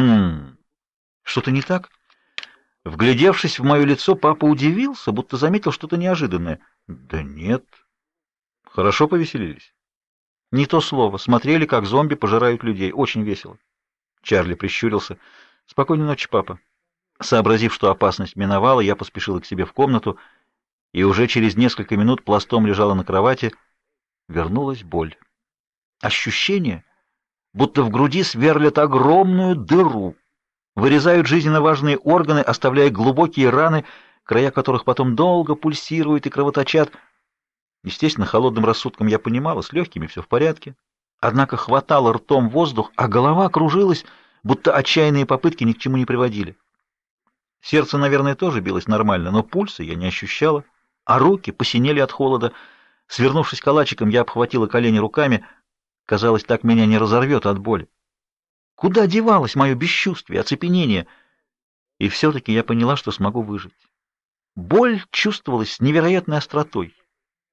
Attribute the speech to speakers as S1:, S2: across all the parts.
S1: Хм, что-то не так? Вглядевшись в мое лицо, папа удивился, будто заметил что-то неожиданное. Да нет. Хорошо повеселились. Не то слово. Смотрели, как зомби пожирают людей. Очень весело. Чарли прищурился. Спокойной ночи, папа. Сообразив, что опасность миновала, я поспешила к себе в комнату, и уже через несколько минут пластом лежала на кровати. Вернулась боль. Ощущение, будто в груди сверлят огромную дыру, вырезают жизненно важные органы, оставляя глубокие раны, края которых потом долго пульсируют и кровоточат. Естественно, холодным рассудком я понимала, с легкими все в порядке. Однако хватало ртом воздух, а голова кружилась, будто отчаянные попытки ни к чему не приводили. Сердце, наверное, тоже билось нормально, но пульса я не ощущала, а руки посинели от холода. Свернувшись калачиком, я обхватила колени руками. Казалось, так меня не разорвет от боли. Куда девалось мое бесчувствие, оцепенение? И все-таки я поняла, что смогу выжить. Боль чувствовалась с невероятной остротой.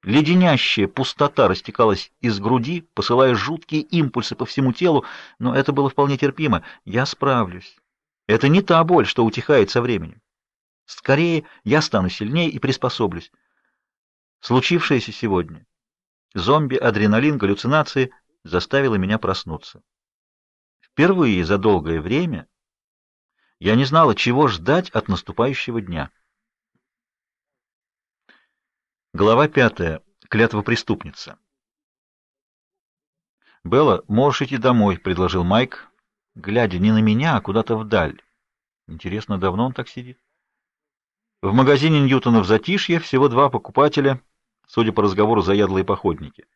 S1: Леденящая пустота растекалась из груди, посылая жуткие импульсы по всему телу, но это было вполне терпимо. Я справлюсь. Это не та боль, что утихает со временем. Скорее, я стану сильнее и приспособлюсь. Случившееся сегодня, зомби, адреналин, галлюцинации, заставило меня проснуться. Впервые за долгое время я не знала, чего ждать от наступающего дня. Глава пятая. Клятва преступница. «Белла, можешь идти домой», — предложил Майк, глядя не на меня, а куда-то вдаль. Интересно, давно он так сидит? В магазине Ньютона в затишье всего два покупателя, судя по разговору, заядлые походники.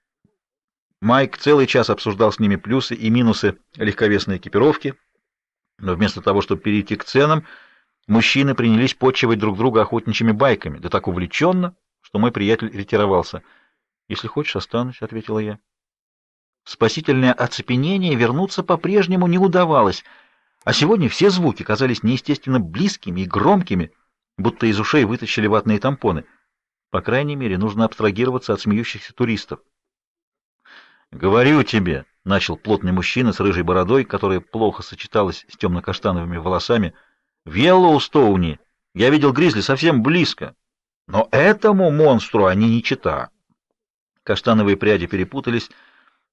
S1: Майк целый час обсуждал с ними плюсы и минусы легковесной экипировки, но вместо того, чтобы перейти к ценам, мужчины принялись почивать друг друга охотничьими байками, да так увлеченно, что мой приятель ретировался. «Если хочешь, останусь», — ответила я. Спасительное оцепенение вернуться по-прежнему не удавалось, а сегодня все звуки казались неестественно близкими и громкими, будто из ушей вытащили ватные тампоны. По крайней мере, нужно абстрагироваться от смеющихся туристов. «Говорю тебе», — начал плотный мужчина с рыжей бородой, которая плохо сочеталась с темно-каштановыми волосами, — «в Йеллоустоуне я видел гризли совсем близко». Но этому монстру они не чита. Каштановые пряди перепутались,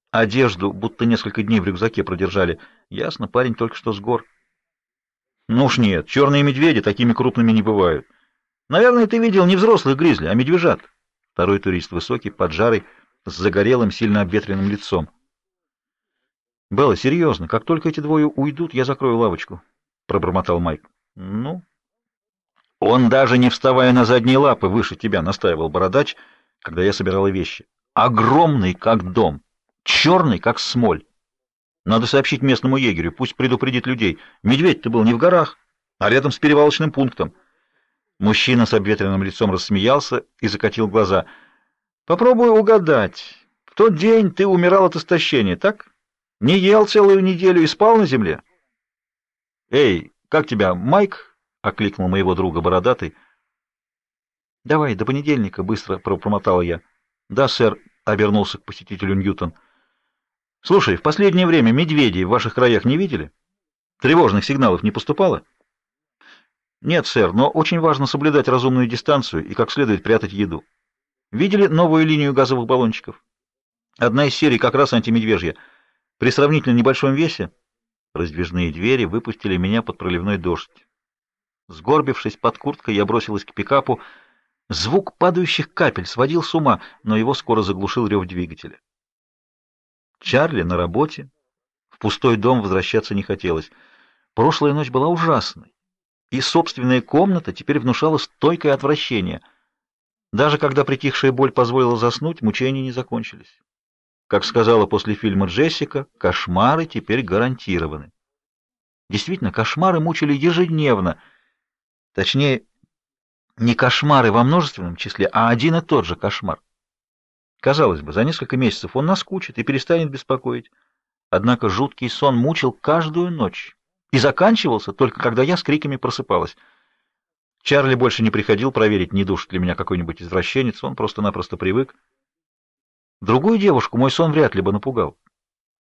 S1: одежду будто несколько дней в рюкзаке продержали. Ясно, парень только что с гор. Ну уж нет, черные медведи такими крупными не бывают. Наверное, ты видел не взрослых гризли, а медвежат. Второй турист высокий, поджарый, с загорелым, сильно обветренным лицом. Белла, серьезно, как только эти двое уйдут, я закрою лавочку, пробормотал Майк. Ну, он даже не вставая на задние лапы выше тебя, настаивал бородач, когда я собирала вещи. Огромный, как дом, черный, как смоль. Надо сообщить местному егерю, пусть предупредит людей. Медведь-то был не в горах, а рядом с перевалочным пунктом. Мужчина с обветренным лицом рассмеялся и закатил глаза. Попробую угадать. В тот день ты умирал от истощения, так? Не ел целую неделю и спал на земле? Эй, как тебя, Майк? — окликнул моего друга бородатый. — Давай, до понедельника, — быстро промотала я. — Да, сэр, — обернулся к посетителю Ньютон. — Слушай, в последнее время медведей в ваших краях не видели? Тревожных сигналов не поступало? — Нет, сэр, но очень важно соблюдать разумную дистанцию и как следует прятать еду. Видели новую линию газовых баллончиков? Одна из серий как раз антимедвежья. При сравнительно небольшом весе раздвижные двери выпустили меня под проливной дождь. Сгорбившись под курткой, я бросилась к пикапу. Звук падающих капель сводил с ума, но его скоро заглушил рев двигателя. Чарли на работе. В пустой дом возвращаться не хотелось. Прошлая ночь была ужасной, и собственная комната теперь внушала стойкое отвращение. Даже когда притихшая боль позволила заснуть, мучения не закончились. Как сказала после фильма Джессика, кошмары теперь гарантированы. Действительно, кошмары мучили ежедневно — Точнее, не кошмары во множественном числе, а один и тот же кошмар. Казалось бы, за несколько месяцев он наскучит и перестанет беспокоить. Однако жуткий сон мучил каждую ночь и заканчивался только когда я с криками просыпалась. Чарли больше не приходил проверить, не душит ли меня какой-нибудь извращенец, он просто-напросто привык. Другую девушку мой сон вряд ли бы напугал.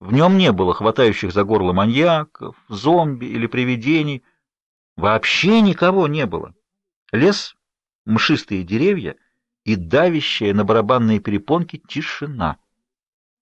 S1: В нем не было хватающих за горло маньяков, зомби или привидений. Вообще никого не было. Лес, мшистые деревья и давящая на барабанные перепонки тишина.